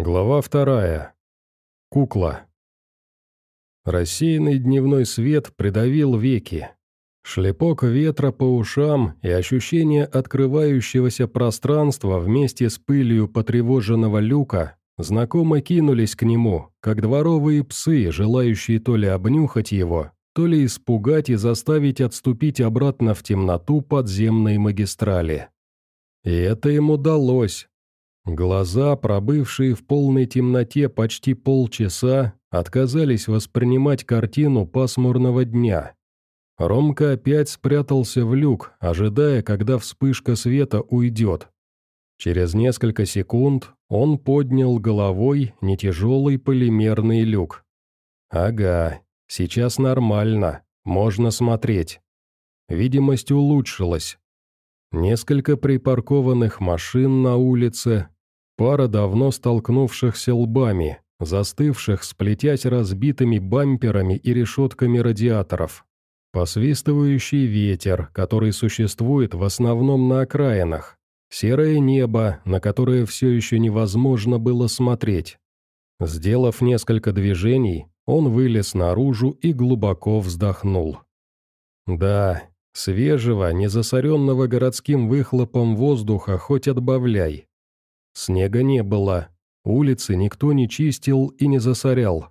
Глава вторая. Кукла. Рассеянный дневной свет придавил веки. Шлепок ветра по ушам и ощущение открывающегося пространства вместе с пылью потревоженного люка знакомо кинулись к нему, как дворовые псы, желающие то ли обнюхать его, то ли испугать и заставить отступить обратно в темноту подземной магистрали. И это им удалось, Глаза, пробывшие в полной темноте почти полчаса, отказались воспринимать картину пасмурного дня. Ромка опять спрятался в люк, ожидая, когда вспышка света уйдет. Через несколько секунд он поднял головой нетяжелый полимерный люк. «Ага, сейчас нормально, можно смотреть». Видимость улучшилась. Несколько припаркованных машин на улице, Пара давно столкнувшихся лбами, застывших, сплетясь разбитыми бамперами и решетками радиаторов. Посвистывающий ветер, который существует в основном на окраинах. Серое небо, на которое все еще невозможно было смотреть. Сделав несколько движений, он вылез наружу и глубоко вздохнул. Да, свежего, незасоренного городским выхлопом воздуха хоть отбавляй. Снега не было, улицы никто не чистил и не засорял.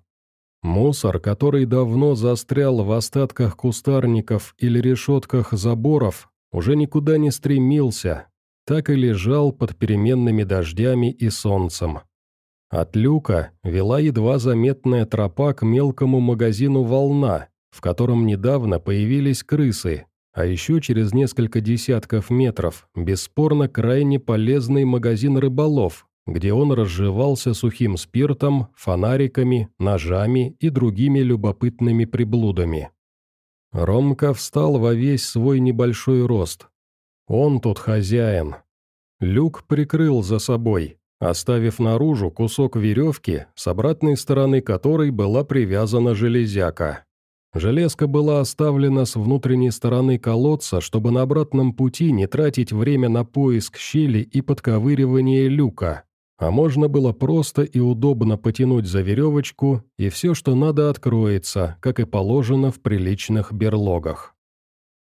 Мусор, который давно застрял в остатках кустарников или решетках заборов, уже никуда не стремился, так и лежал под переменными дождями и солнцем. От люка вела едва заметная тропа к мелкому магазину «Волна», в котором недавно появились крысы, а еще через несколько десятков метров, бесспорно крайне полезный магазин рыболов, где он разживался сухим спиртом, фонариками, ножами и другими любопытными приблудами. Ромка встал во весь свой небольшой рост. Он тут хозяин. Люк прикрыл за собой, оставив наружу кусок веревки, с обратной стороны которой была привязана железяка. Железка была оставлена с внутренней стороны колодца, чтобы на обратном пути не тратить время на поиск щели и подковыривание люка, а можно было просто и удобно потянуть за веревочку, и все, что надо, откроется, как и положено в приличных берлогах.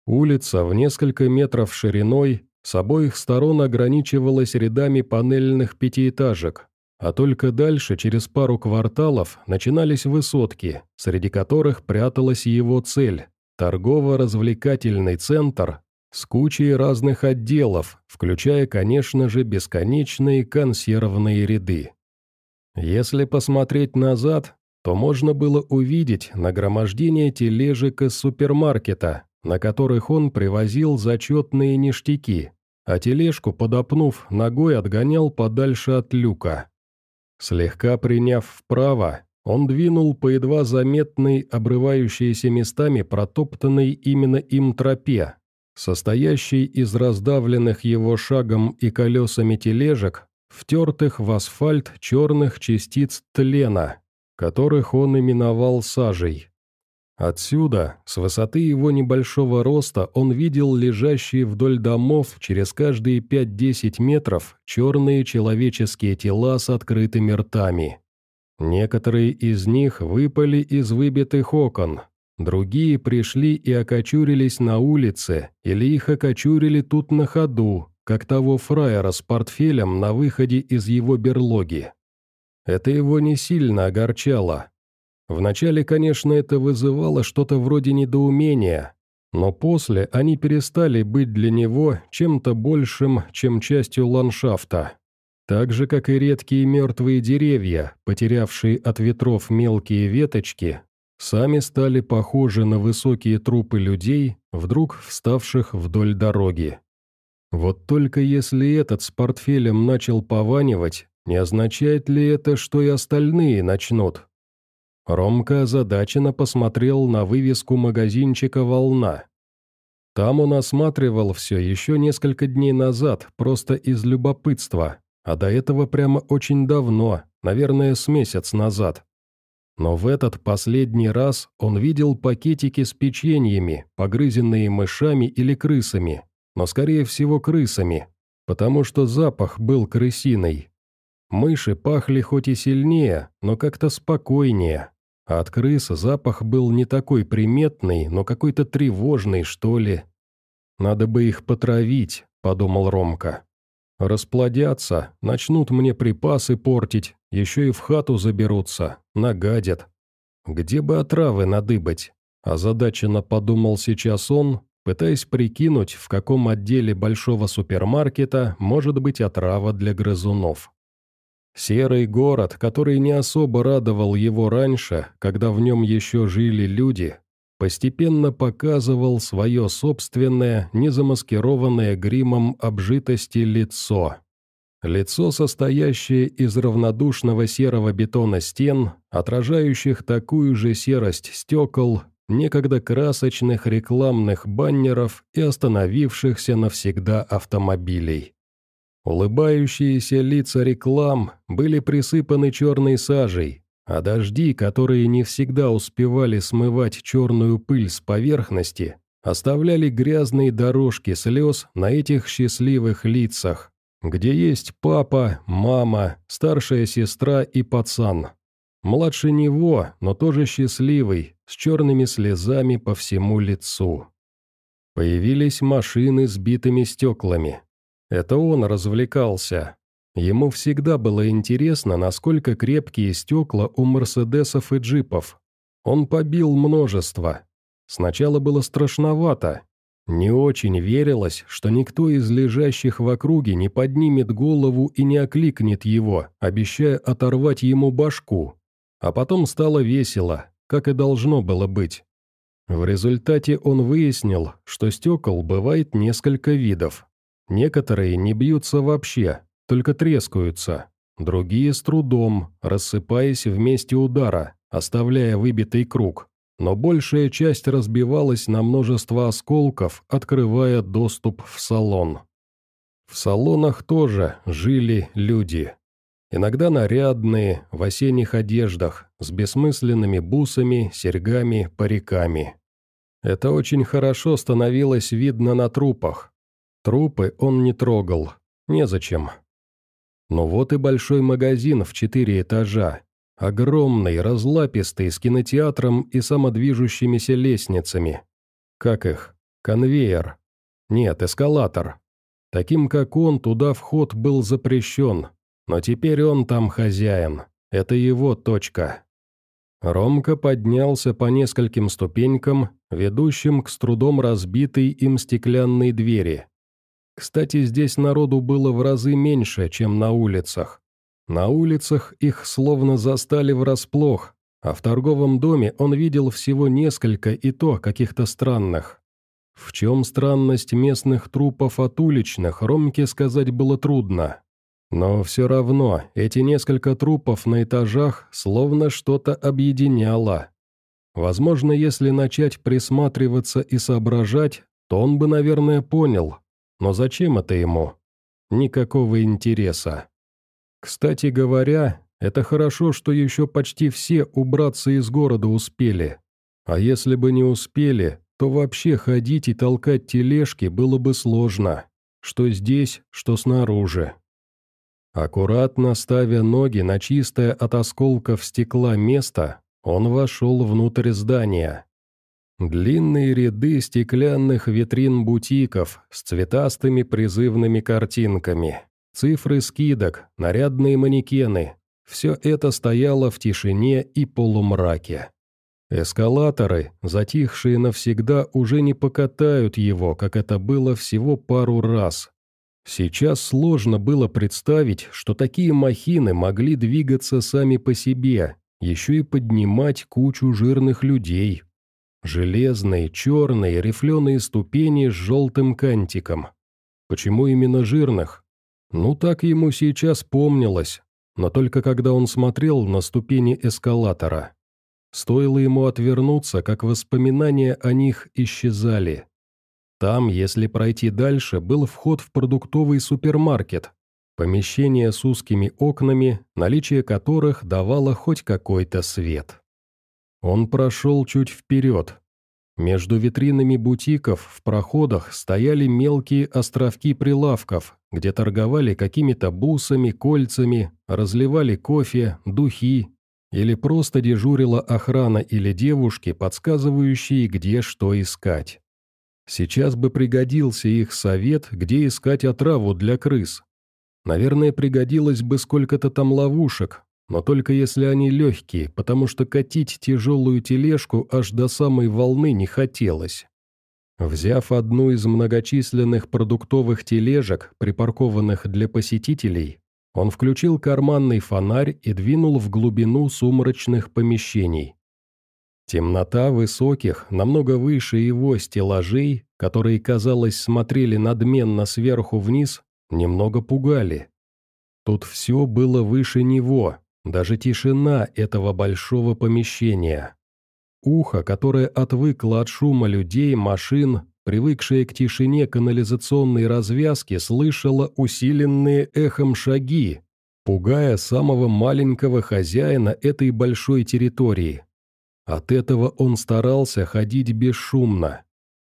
Улица в несколько метров шириной с обоих сторон ограничивалась рядами панельных пятиэтажек, а только дальше, через пару кварталов, начинались высотки, среди которых пряталась его цель – торгово-развлекательный центр с кучей разных отделов, включая, конечно же, бесконечные консервные ряды. Если посмотреть назад, то можно было увидеть нагромождение тележек из супермаркета, на которых он привозил зачетные ништяки, а тележку, подопнув ногой, отгонял подальше от люка. Слегка приняв вправо, он двинул по едва заметной, обрывающейся местами протоптанной именно им тропе, состоящей из раздавленных его шагом и колесами тележек, втертых в асфальт черных частиц тлена, которых он именовал сажей. Отсюда, с высоты его небольшого роста, он видел лежащие вдоль домов через каждые 5-10 метров черные человеческие тела с открытыми ртами. Некоторые из них выпали из выбитых окон, другие пришли и окочурились на улице, или их окочурили тут на ходу, как того фраера с портфелем на выходе из его берлоги. Это его не сильно огорчало, Вначале, конечно, это вызывало что-то вроде недоумения, но после они перестали быть для него чем-то большим, чем частью ландшафта. Так же, как и редкие мертвые деревья, потерявшие от ветров мелкие веточки, сами стали похожи на высокие трупы людей, вдруг вставших вдоль дороги. Вот только если этот с портфелем начал пованивать, не означает ли это, что и остальные начнут? Ромка озадаченно посмотрел на вывеску магазинчика «Волна». Там он осматривал все еще несколько дней назад, просто из любопытства, а до этого прямо очень давно, наверное, с месяц назад. Но в этот последний раз он видел пакетики с печеньями, погрызенные мышами или крысами, но скорее всего крысами, потому что запах был крысиный. Мыши пахли хоть и сильнее, но как-то спокойнее. А от крыс запах был не такой приметный, но какой-то тревожный, что ли. «Надо бы их потравить», — подумал Ромка. «Расплодятся, начнут мне припасы портить, еще и в хату заберутся, нагадят. Где бы отравы надыбать?» Озадаченно подумал сейчас он, пытаясь прикинуть, в каком отделе большого супермаркета может быть отрава для грызунов. Серый город, который не особо радовал его раньше, когда в нем еще жили люди, постепенно показывал свое собственное, незамаскированное гримом обжитости лицо. Лицо, состоящее из равнодушного серого бетона стен, отражающих такую же серость стекол, некогда красочных рекламных баннеров и остановившихся навсегда автомобилей. Улыбающиеся лица реклам были присыпаны черной сажей, а дожди, которые не всегда успевали смывать черную пыль с поверхности, оставляли грязные дорожки слез на этих счастливых лицах, где есть папа, мама, старшая сестра и пацан. Младше него, но тоже счастливый, с черными слезами по всему лицу. Появились машины с битыми стеклами, это он развлекался. Ему всегда было интересно, насколько крепкие стекла у мерседесов и джипов. Он побил множество. Сначала было страшновато. Не очень верилось, что никто из лежащих в округе не поднимет голову и не окликнет его, обещая оторвать ему башку. А потом стало весело, как и должно было быть. В результате он выяснил, что стекол бывает несколько видов. Некоторые не бьются вообще, только трескаются. Другие с трудом, рассыпаясь в месте удара, оставляя выбитый круг. Но большая часть разбивалась на множество осколков, открывая доступ в салон. В салонах тоже жили люди. Иногда нарядные, в осенних одеждах, с бессмысленными бусами, серьгами, париками. Это очень хорошо становилось видно на трупах, Трупы он не трогал. Незачем. Но вот и большой магазин в четыре этажа. Огромный, разлапистый, с кинотеатром и самодвижущимися лестницами. Как их? Конвейер. Нет, эскалатор. Таким, как он, туда вход был запрещен. Но теперь он там хозяин. Это его точка. Ромка поднялся по нескольким ступенькам, ведущим к с трудом разбитой им стеклянной двери. Кстати, здесь народу было в разы меньше, чем на улицах. На улицах их словно застали врасплох, а в торговом доме он видел всего несколько и то каких-то странных. В чем странность местных трупов от уличных, Ромке сказать было трудно. Но все равно эти несколько трупов на этажах словно что-то объединяло. Возможно, если начать присматриваться и соображать, то он бы, наверное, понял, но зачем это ему? Никакого интереса. Кстати говоря, это хорошо, что еще почти все убраться из города успели. А если бы не успели, то вообще ходить и толкать тележки было бы сложно. Что здесь, что снаружи. Аккуратно ставя ноги на чистое от осколков стекла место, он вошел внутрь здания. Длинные ряды стеклянных витрин бутиков с цветастыми призывными картинками, цифры скидок, нарядные манекены – все это стояло в тишине и полумраке. Эскалаторы, затихшие навсегда, уже не покатают его, как это было всего пару раз. Сейчас сложно было представить, что такие махины могли двигаться сами по себе, еще и поднимать кучу жирных людей, Железные, черные, рифленые ступени с желтым кантиком. Почему именно жирных? Ну, так ему сейчас помнилось, но только когда он смотрел на ступени эскалатора. Стоило ему отвернуться, как воспоминания о них исчезали. Там, если пройти дальше, был вход в продуктовый супермаркет, помещение с узкими окнами, наличие которых давало хоть какой-то свет. Он прошел чуть вперед. Между витринами бутиков в проходах стояли мелкие островки прилавков, где торговали какими-то бусами, кольцами, разливали кофе, духи, или просто дежурила охрана или девушки, подсказывающие, где что искать. Сейчас бы пригодился их совет, где искать отраву для крыс. Наверное, пригодилось бы сколько-то там ловушек, но только если они легкие, потому что катить тяжелую тележку аж до самой волны не хотелось. Взяв одну из многочисленных продуктовых тележек, припаркованных для посетителей, он включил карманный фонарь и двинул в глубину сумрачных помещений. Темнота высоких, намного выше его стеллажей, которые, казалось, смотрели надменно сверху вниз, немного пугали. Тут все было выше него, даже тишина этого большого помещения. Ухо, которое отвыкло от шума людей, машин, привыкшее к тишине канализационной развязки, слышало усиленные эхом шаги, пугая самого маленького хозяина этой большой территории. От этого он старался ходить бесшумно.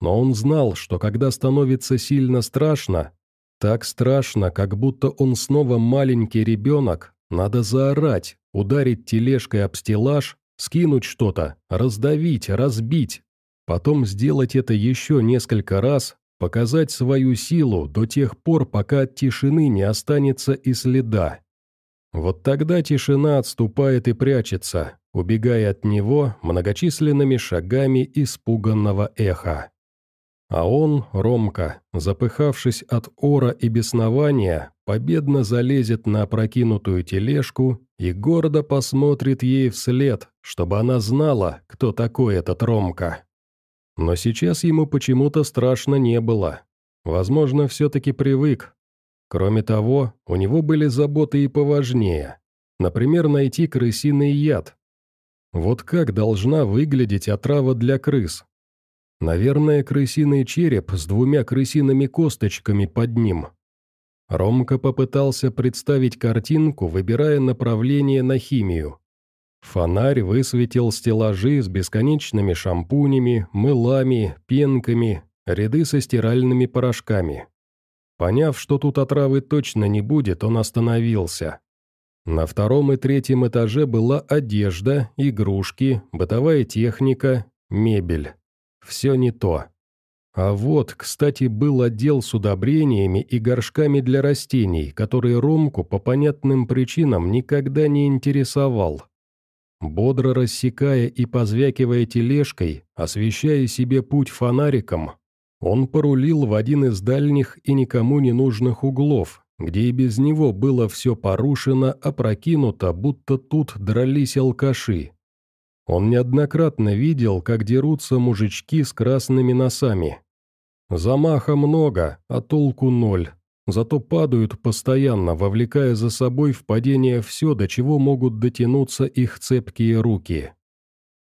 Но он знал, что когда становится сильно страшно, так страшно, как будто он снова маленький ребенок, надо заорать, ударить тележкой об стеллаж, скинуть что-то, раздавить, разбить. Потом сделать это еще несколько раз, показать свою силу до тех пор, пока от тишины не останется и следа. Вот тогда тишина отступает и прячется, убегая от него многочисленными шагами испуганного эха. А он, Ромка, запыхавшись от ора и беснования, победно залезет на опрокинутую тележку и гордо посмотрит ей вслед, чтобы она знала, кто такой этот Ромка. Но сейчас ему почему-то страшно не было. Возможно, все-таки привык. Кроме того, у него были заботы и поважнее. Например, найти крысиный яд. Вот как должна выглядеть отрава для крыс, Наверное, крысиный череп с двумя крысиными косточками под ним. Ромка попытался представить картинку, выбирая направление на химию. Фонарь высветил стеллажи с бесконечными шампунями, мылами, пенками, ряды со стиральными порошками. Поняв, что тут отравы точно не будет, он остановился. На втором и третьем этаже была одежда, игрушки, бытовая техника, мебель. Все не то. А вот, кстати, был отдел с удобрениями и горшками для растений, который Ромку по понятным причинам никогда не интересовал. Бодро рассекая и позвякивая тележкой, освещая себе путь фонариком, он порулил в один из дальних и никому не нужных углов, где и без него было все порушено, опрокинуто, будто тут дрались алкаши. Он неоднократно видел, как дерутся мужички с красными носами. Замаха много, а толку ноль. Зато падают постоянно, вовлекая за собой в падение все, до чего могут дотянуться их цепкие руки.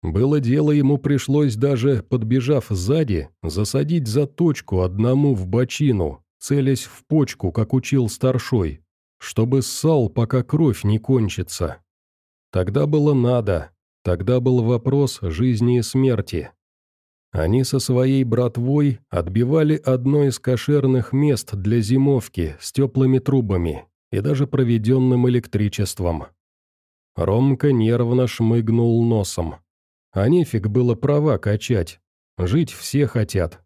Было дело, ему пришлось даже, подбежав сзади, засадить заточку одному в бочину, целясь в почку, как учил старшой, чтобы ссал, пока кровь не кончится. Тогда было надо, Тогда был вопрос жизни и смерти. Они со своей братвой отбивали одно из кошерных мест для зимовки с теплыми трубами и даже проведенным электричеством. Ромка нервно шмыгнул носом. А нефиг было права качать. Жить все хотят.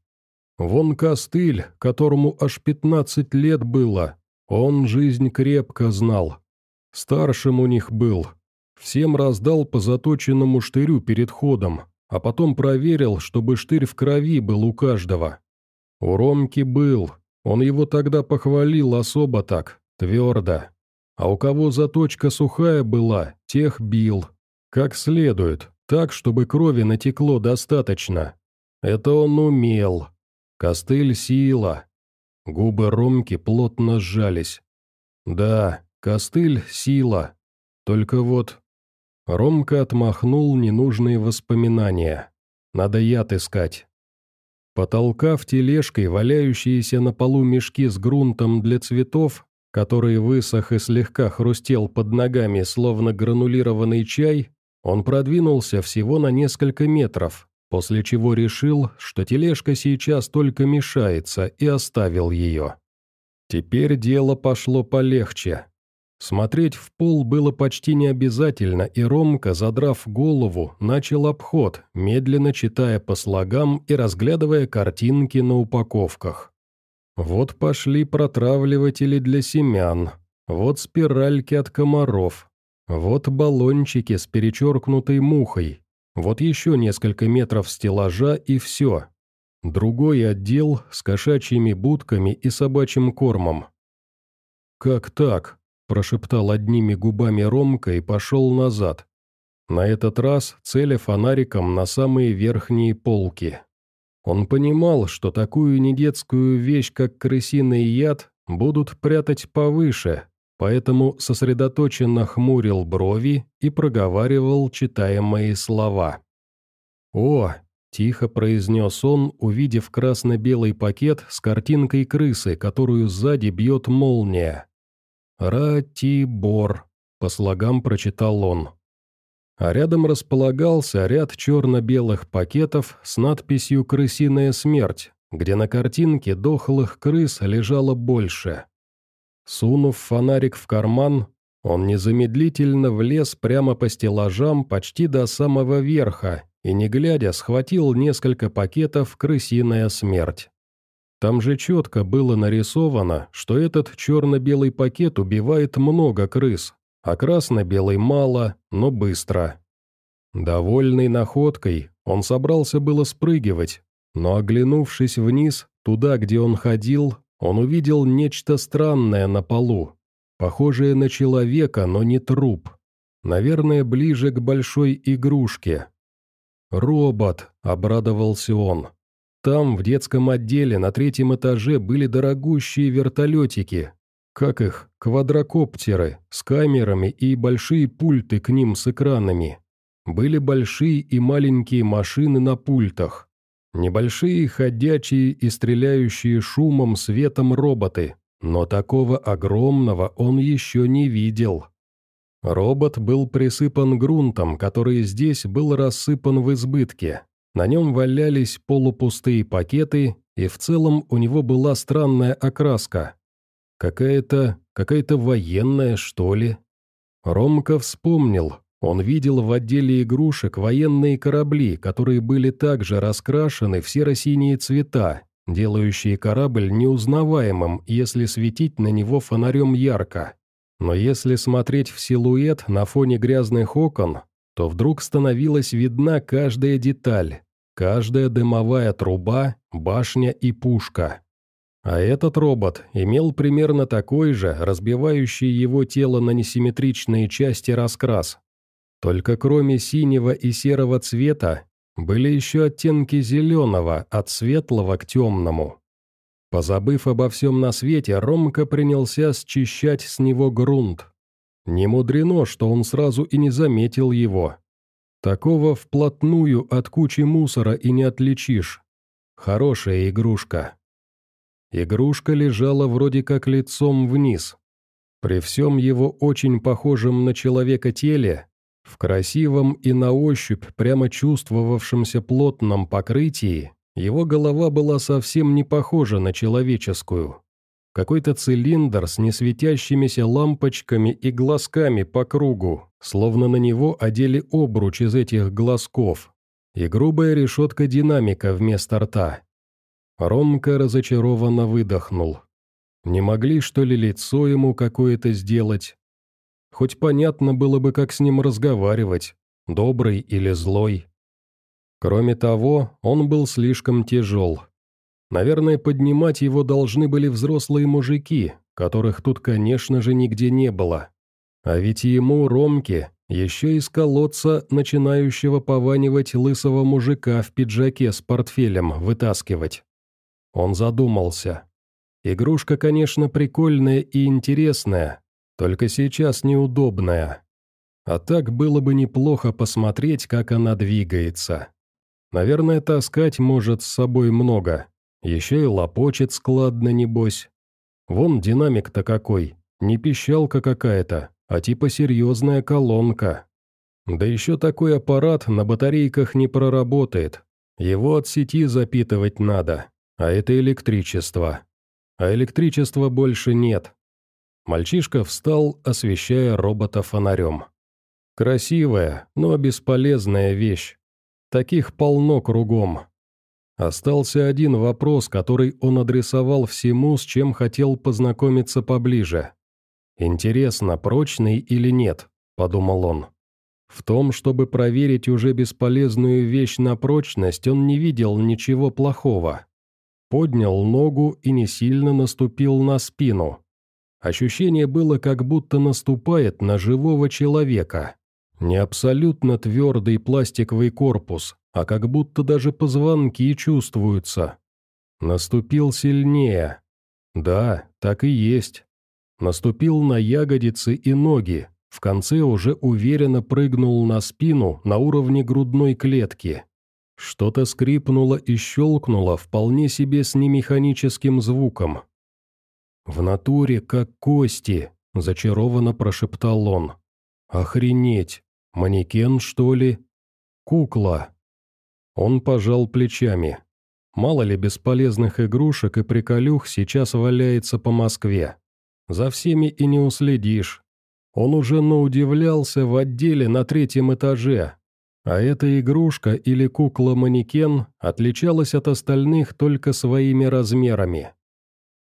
Вон костыль, которому аж пятнадцать лет было, он жизнь крепко знал. Старшим у них был, Всем раздал по заточенному штырю перед ходом, а потом проверил, чтобы штырь в крови был у каждого. У Ромки был, он его тогда похвалил особо так, твердо. А у кого заточка сухая была, тех бил. Как следует, так, чтобы крови натекло достаточно. Это он умел. Костыль сила. Губы Ромки плотно сжались. Да, костыль сила. Только вот Ромка отмахнул ненужные воспоминания. Надо яд искать. Потолкав тележкой валяющиеся на полу мешки с грунтом для цветов, который высох и слегка хрустел под ногами, словно гранулированный чай, он продвинулся всего на несколько метров, после чего решил, что тележка сейчас только мешается, и оставил ее. Теперь дело пошло полегче. Смотреть в пол было почти не обязательно, и Ромка, задрав голову, начал обход, медленно читая по слогам и разглядывая картинки на упаковках. Вот пошли протравливатели для семян, вот спиральки от комаров, вот баллончики с перечеркнутой мухой, вот еще несколько метров стеллажа и все. Другой отдел с кошачьими будками и собачьим кормом. «Как так?» – прошептал одними губами Ромка и пошел назад. На этот раз целя фонариком на самые верхние полки. Он понимал, что такую недетскую вещь, как крысиный яд, будут прятать повыше, поэтому сосредоточенно хмурил брови и проговаривал читаемые слова. «О!» – тихо произнес он, увидев красно-белый пакет с картинкой крысы, которую сзади бьет молния. «Ратибор», – по слогам прочитал он. А рядом располагался ряд черно-белых пакетов с надписью «Крысиная смерть», где на картинке дохлых крыс лежало больше. Сунув фонарик в карман, он незамедлительно влез прямо по стеллажам почти до самого верха и, не глядя, схватил несколько пакетов «Крысиная смерть». Там же четко было нарисовано, что этот черно-белый пакет убивает много крыс, а красно-белый мало, но быстро. Довольный находкой, он собрался было спрыгивать, но, оглянувшись вниз, туда, где он ходил, он увидел нечто странное на полу, похожее на человека, но не труп. Наверное, ближе к большой игрушке. «Робот», — обрадовался он. Там, в детском отделе, на третьем этаже были дорогущие вертолетики. Как их? Квадрокоптеры, с камерами и большие пульты к ним с экранами. Были большие и маленькие машины на пультах. Небольшие ходячие и стреляющие шумом светом роботы, но такого огромного он еще не видел. Робот был присыпан грунтом, который здесь был рассыпан в избытке. На нем валялись полупустые пакеты, и в целом у него была странная окраска. Какая-то... какая-то военная, что ли? Ромка вспомнил, он видел в отделе игрушек военные корабли, которые были также раскрашены в серо-синие цвета, делающие корабль неузнаваемым, если светить на него фонарем ярко. Но если смотреть в силуэт на фоне грязных окон, то вдруг становилась видна каждая деталь, каждая дымовая труба, башня и пушка. А этот робот имел примерно такой же, разбивающий его тело на несимметричные части раскрас, только кроме синего и серого цвета, были еще оттенки зеленого, от светлого к темному. Позабыв обо всем на свете, Ромка принялся счищать с него грунт. Не мудрено, что он сразу и не заметил его. Такого вплотную от кучи мусора и не отличишь. Хорошая игрушка. Игрушка лежала вроде как лицом вниз. При всем его очень похожем на человека теле, в красивом и на ощупь прямо чувствовавшемся плотном покрытии его голова была совсем не похожа на человеческую. Какой-то цилиндр с несветящимися лампочками и глазками по кругу, словно на него одели обруч из этих глазков, и грубая решетка динамика вместо рта. Ромка разочарованно выдохнул. Не могли, что ли, лицо ему какое-то сделать? Хоть понятно было бы, как с ним разговаривать, добрый или злой. Кроме того, он был слишком тяжел. Наверное, поднимать его должны были взрослые мужики, которых тут, конечно же, нигде не было. А ведь ему, Ромке, еще из колодца, начинающего пованивать лысого мужика в пиджаке с портфелем, вытаскивать. Он задумался. Игрушка, конечно, прикольная и интересная, только сейчас неудобная. А так было бы неплохо посмотреть, как она двигается. Наверное, таскать может с собой много. Еще и лопочет складно, небось. Вон динамик-то какой. Не пищалка какая-то, а типа серьезная колонка. Да еще такой аппарат на батарейках не проработает. Его от сети запитывать надо, а это электричество. А электричества больше нет. Мальчишка встал, освещая робота фонарем. Красивая, но бесполезная вещь. Таких полно кругом. Остался один вопрос, который он адресовал всему, с чем хотел познакомиться поближе. «Интересно, прочный или нет?» – подумал он. В том, чтобы проверить уже бесполезную вещь на прочность, он не видел ничего плохого. Поднял ногу и не сильно наступил на спину. Ощущение было, как будто наступает на живого человека. Не абсолютно твердый пластиковый корпус, а как будто даже позвонки чувствуются. Наступил сильнее. Да, так и есть. Наступил на ягодицы и ноги, в конце уже уверенно прыгнул на спину на уровне грудной клетки. Что-то скрипнуло и щелкнуло вполне себе с немеханическим звуком. «В натуре как кости», — зачарованно прошептал он. «Охренеть! Манекен, что ли? Кукла!» Он пожал плечами. Мало ли бесполезных игрушек и приколюх сейчас валяется по Москве. За всеми и не уследишь. Он уже наудивлялся в отделе на третьем этаже, а эта игрушка или кукла-манекен отличалась от остальных только своими размерами.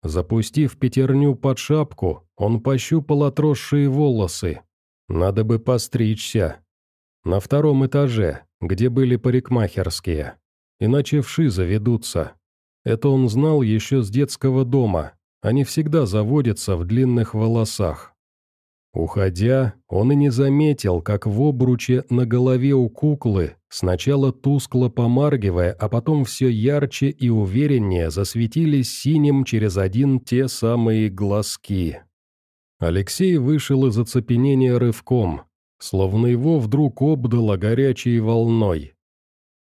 Запустив пятерню под шапку, он пощупал отросшие волосы. Надо бы постричься. На втором этаже, где были парикмахерские. Иначе вши заведутся. Это он знал еще с детского дома. Они всегда заводятся в длинных волосах. Уходя, он и не заметил, как в обруче на голове у куклы, сначала тускло помаргивая, а потом все ярче и увереннее засветились синим через один те самые глазки. Алексей вышел из оцепенения рывком, словно его вдруг обдало горячей волной.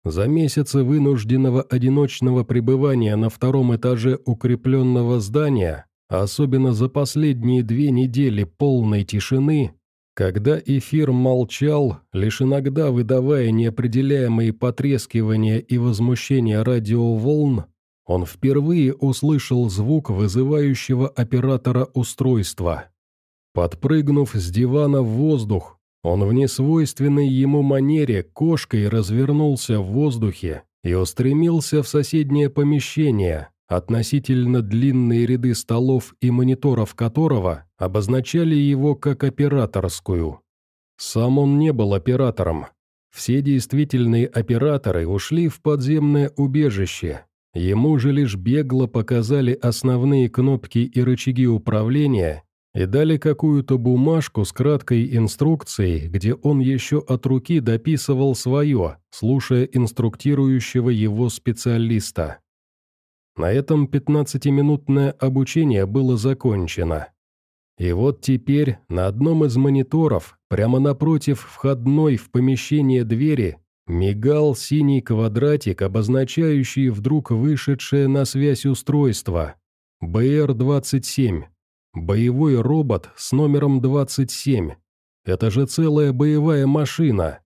За месяцы вынужденного одиночного пребывания на втором этаже укрепленного здания а особенно за последние две недели полной тишины, когда эфир молчал, лишь иногда выдавая неопределяемые потрескивания и возмущения радиоволн, он впервые услышал звук вызывающего оператора устройства. Подпрыгнув с дивана в воздух, он в несвойственной ему манере кошкой развернулся в воздухе и устремился в соседнее помещение, относительно длинные ряды столов и мониторов которого обозначали его как операторскую. Сам он не был оператором. Все действительные операторы ушли в подземное убежище. Ему же лишь бегло показали основные кнопки и рычаги управления и дали какую-то бумажку с краткой инструкцией, где он еще от руки дописывал свое, слушая инструктирующего его специалиста. На этом 15-минутное обучение было закончено. И вот теперь на одном из мониторов, прямо напротив входной в помещение двери, мигал синий квадратик, обозначающий вдруг вышедшее на связь устройство. БР-27. Боевой робот с номером 27. Это же целая боевая машина.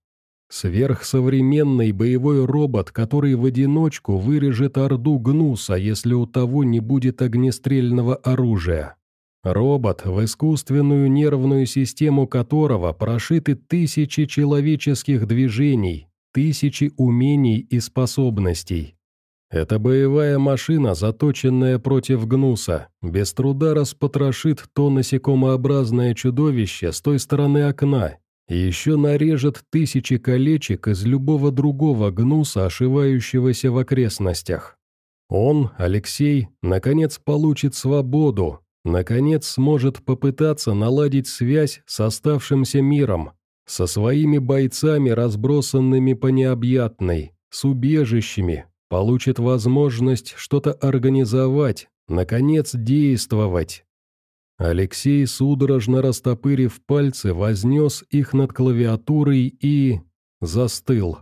Сверхсовременный боевой робот, который в одиночку вырежет орду гнуса, если у того не будет огнестрельного оружия. Робот, в искусственную нервную систему которого прошиты тысячи человеческих движений, тысячи умений и способностей. Эта боевая машина, заточенная против гнуса, без труда распотрошит то насекомообразное чудовище с той стороны окна и еще нарежет тысячи колечек из любого другого гнуса, ошивающегося в окрестностях. Он, Алексей, наконец получит свободу, наконец сможет попытаться наладить связь с оставшимся миром, со своими бойцами, разбросанными по необъятной, с убежищами, получит возможность что-то организовать, наконец действовать. Алексей, судорожно растопырив пальцы, вознес их над клавиатурой и... застыл.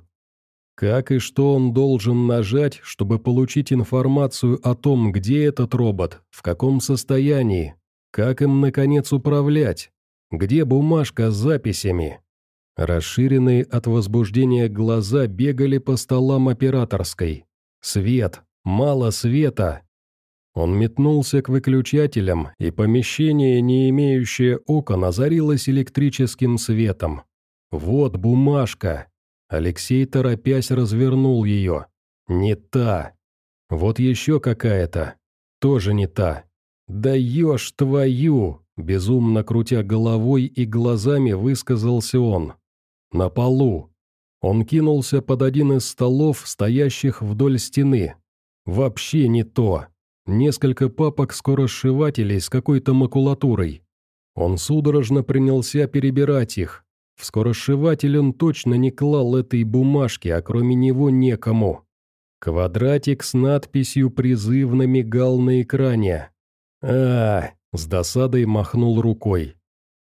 Как и что он должен нажать, чтобы получить информацию о том, где этот робот, в каком состоянии, как им, наконец, управлять, где бумажка с записями. Расширенные от возбуждения глаза бегали по столам операторской. Свет, мало света. Он метнулся к выключателям, и помещение, не имеющее окон, озарилось электрическим светом. Вот бумажка. Алексей, торопясь, развернул ее. Не та. Вот еще какая-то. Тоже не та. «Даешь твою!» Безумно крутя головой и глазами высказался он. «На полу!» Он кинулся под один из столов, стоящих вдоль стены. «Вообще не то!» Несколько папок скоросшивателей с какой-то макулатурой. Он судорожно принялся перебирать их. В скоросшиватель он точно не клал этой бумажки, а кроме него некому. Квадратик с надписью призывно мигал на экране. а, с досадой махнул рукой.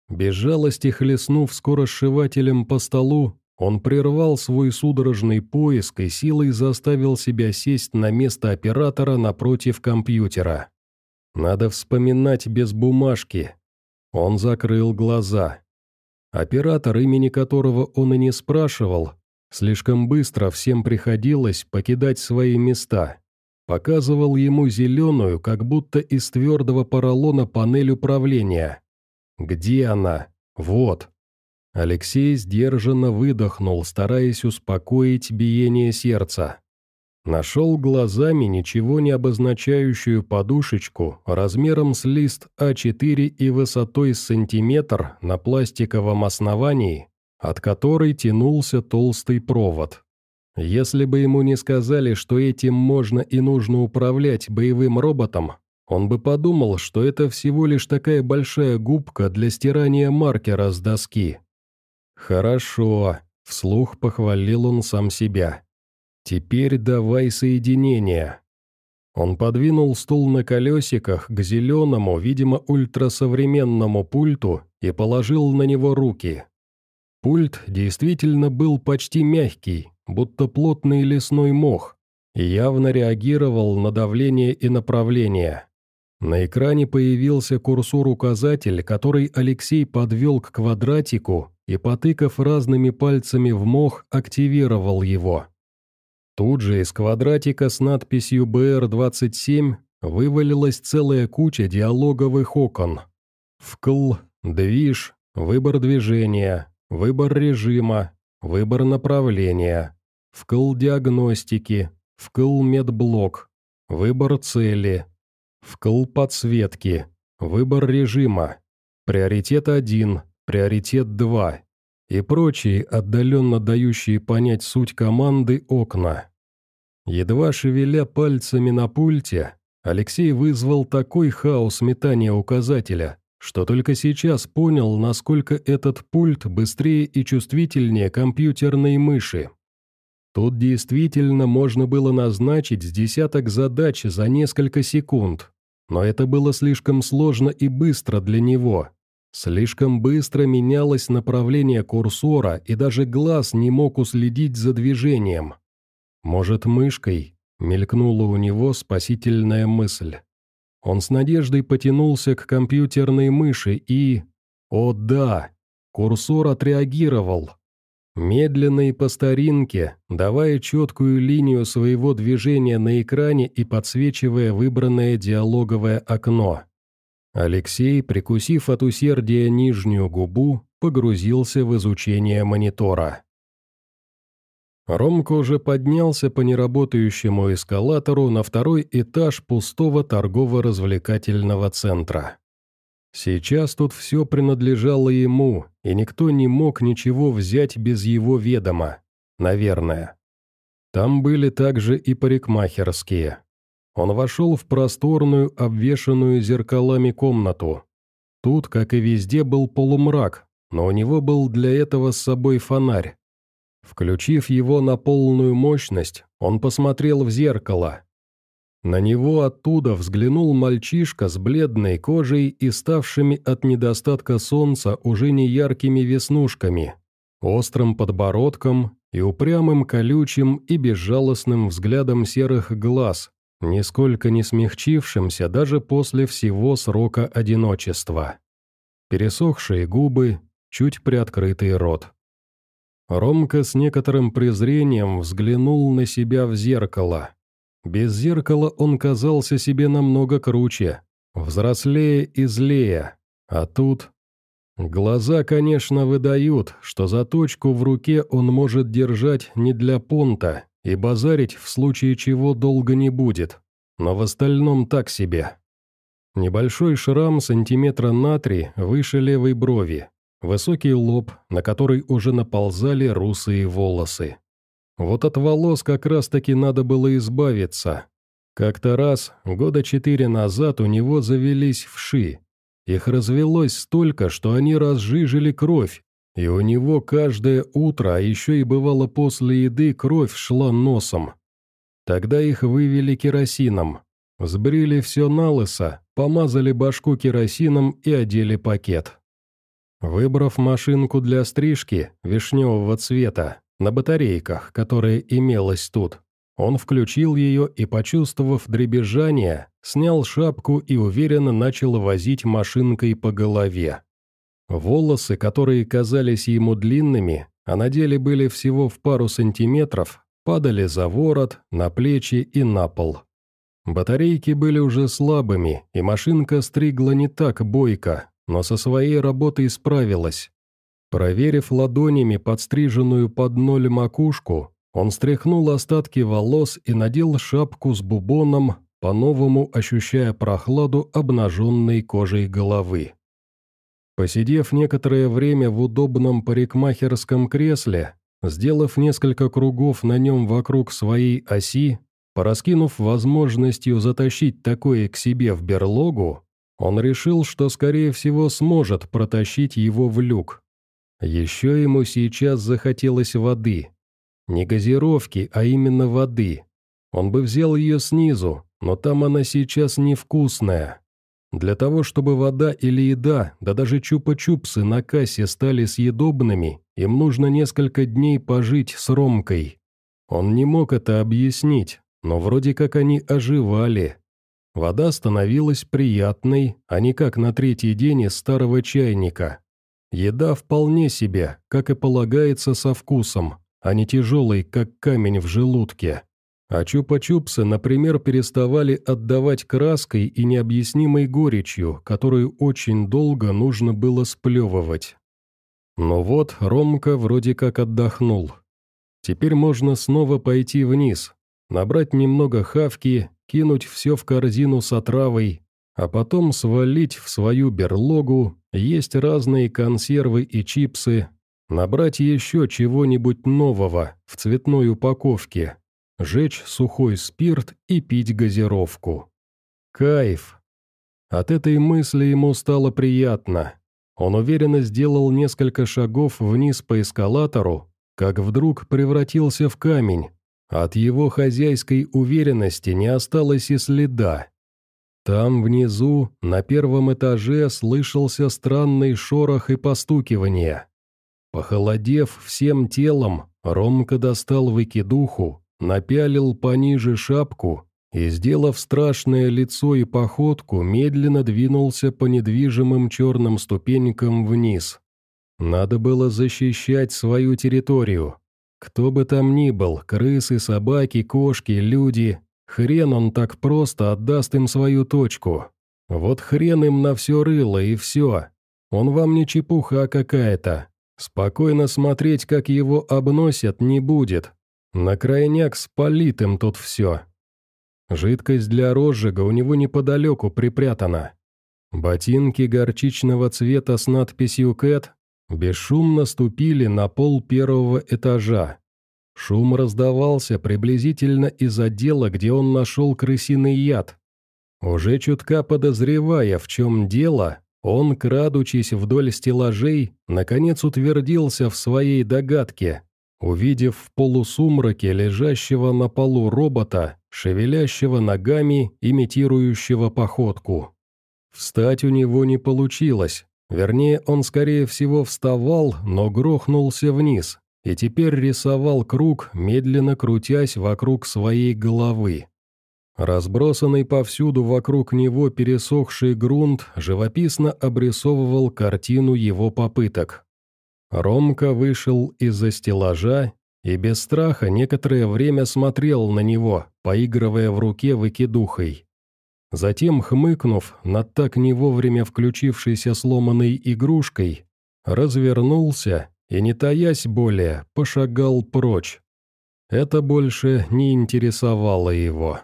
Без жалости хлестнув скоросшивателем по столу, он прервал свой судорожный поиск и силой заставил себя сесть на место оператора напротив компьютера. Надо вспоминать без бумажки. Он закрыл глаза. Оператор, имени которого он и не спрашивал, слишком быстро всем приходилось покидать свои места. Показывал ему зеленую, как будто из твердого поролона панель управления. Где она? Вот. Алексей сдержанно выдохнул, стараясь успокоить биение сердца. Нашел глазами ничего не обозначающую подушечку размером с лист А4 и высотой с сантиметр на пластиковом основании, от которой тянулся толстый провод. Если бы ему не сказали, что этим можно и нужно управлять боевым роботом, он бы подумал, что это всего лишь такая большая губка для стирания маркера с доски. «Хорошо», — вслух похвалил он сам себя. «Теперь давай соединение». Он подвинул стул на колесиках к зеленому, видимо, ультрасовременному пульту и положил на него руки. Пульт действительно был почти мягкий, будто плотный лесной мох, и явно реагировал на давление и направление. На экране появился курсор-указатель, который Алексей подвел к квадратику и, потыкав разными пальцами в мох, активировал его. Тут же из квадратика с надписью «БР-27» вывалилась целая куча диалоговых окон. Вкл, движ, выбор движения, выбор режима, выбор направления, вкл диагностики, вкл медблок, выбор цели, вкл подсветки, выбор режима, приоритет 1, приоритет 2 и прочие отдаленно дающие понять суть команды окна. Едва шевеля пальцами на пульте, Алексей вызвал такой хаос метания указателя, что только сейчас понял, насколько этот пульт быстрее и чувствительнее компьютерной мыши. Тут действительно можно было назначить с десяток задач за несколько секунд, но это было слишком сложно и быстро для него. Слишком быстро менялось направление курсора, и даже глаз не мог уследить за движением. «Может, мышкой?» — мелькнула у него спасительная мысль. Он с надеждой потянулся к компьютерной мыши и... О да! Курсор отреагировал. Медленно и по старинке, давая четкую линию своего движения на экране и подсвечивая выбранное диалоговое окно. Алексей, прикусив от усердия нижнюю губу, погрузился в изучение монитора. Ромка уже поднялся по неработающему эскалатору на второй этаж пустого торгово-развлекательного центра. Сейчас тут все принадлежало ему, и никто не мог ничего взять без его ведома, наверное. Там были также и парикмахерские. Он вошел в просторную, обвешанную зеркалами комнату. Тут, как и везде, был полумрак, но у него был для этого с собой фонарь. Включив его на полную мощность, он посмотрел в зеркало. На него оттуда взглянул мальчишка с бледной кожей и ставшими от недостатка солнца уже не яркими веснушками, острым подбородком и упрямым колючим и безжалостным взглядом серых глаз, нисколько не смягчившимся даже после всего срока одиночества. Пересохшие губы, чуть приоткрытый рот. Ромка с некоторым презрением взглянул на себя в зеркало. Без зеркала он казался себе намного круче, взрослее и злее. А тут... Глаза, конечно, выдают, что заточку в руке он может держать не для понта, и базарить в случае чего долго не будет, но в остальном так себе. Небольшой шрам сантиметра на три выше левой брови, высокий лоб, на который уже наползали русые волосы. Вот от волос как раз-таки надо было избавиться. Как-то раз, года четыре назад, у него завелись вши, их развелось столько, что они разжижили кровь, и у него каждое утро, а еще и бывало после еды, кровь шла носом. Тогда их вывели керосином, сбрили все на лысо, помазали башку керосином и одели пакет. Выбрав машинку для стрижки вишневого цвета на батарейках, которая имелась тут, он включил ее и, почувствовав дребезжание, снял шапку и уверенно начал возить машинкой по голове. Волосы, которые казались ему длинными, а на деле были всего в пару сантиметров, падали за ворот, на плечи и на пол. Батарейки были уже слабыми, и машинка стригла не так бойко, но со своей работой справилась. Проверив ладонями подстриженную под ноль макушку, он стряхнул остатки волос и надел шапку с бубоном, по-новому ощущая прохладу обнаженной кожей головы. Посидев некоторое время в удобном парикмахерском кресле, сделав несколько кругов на нем вокруг своей оси, пораскинув возможностью затащить такое к себе в берлогу, он решил, что, скорее всего, сможет протащить его в люк. Еще ему сейчас захотелось воды, не газировки, а именно воды. Он бы взял ее снизу, но там она сейчас невкусная. Для того, чтобы вода или еда, да даже чупа-чупсы на кассе стали съедобными, им нужно несколько дней пожить с Ромкой. Он не мог это объяснить, но вроде как они оживали. Вода становилась приятной, а не как на третий день из старого чайника. Еда вполне себе, как и полагается со вкусом, а не тяжелый, как камень в желудке. А чупа-чупсы, например, переставали отдавать краской и необъяснимой горечью, которую очень долго нужно было сплевывать. Но вот Ромка вроде как отдохнул. Теперь можно снова пойти вниз, набрать немного хавки, кинуть все в корзину с отравой, а потом свалить в свою берлогу, есть разные консервы и чипсы, Набрать еще чего-нибудь нового в цветной упаковке, жечь сухой спирт и пить газировку. Кайф. От этой мысли ему стало приятно. Он уверенно сделал несколько шагов вниз по эскалатору, как вдруг превратился в камень. От его хозяйской уверенности не осталось и следа. Там внизу, на первом этаже, слышался странный шорох и постукивание. Похолодев всем телом, Ромка достал выкидуху, напялил пониже шапку и, сделав страшное лицо и походку, медленно двинулся по недвижимым черным ступенькам вниз. Надо было защищать свою территорию. Кто бы там ни был, крысы, собаки, кошки, люди, хрен он так просто отдаст им свою точку. Вот хрен им на все рыло и все. Он вам не чепуха какая-то, Спокойно смотреть, как его обносят, не будет. На крайняк спалит им тут все. Жидкость для розжига у него неподалеку припрятана. Ботинки горчичного цвета с надписью «Кэт» бесшумно ступили на пол первого этажа. Шум раздавался приблизительно из отдела, где он нашел крысиный яд. Уже чутка подозревая, в чем дело, он, крадучись вдоль стеллажей, наконец утвердился в своей догадке, увидев в полусумраке лежащего на полу робота, шевелящего ногами, имитирующего походку. Встать у него не получилось, вернее, он скорее всего вставал, но грохнулся вниз, и теперь рисовал круг, медленно крутясь вокруг своей головы. Разбросанный повсюду вокруг него пересохший грунт живописно обрисовывал картину его попыток. Ромка вышел из-за стеллажа и без страха некоторое время смотрел на него, поигрывая в руке выкидухой. Затем, хмыкнув над так не вовремя включившейся сломанной игрушкой, развернулся и, не таясь более, пошагал прочь. Это больше не интересовало его.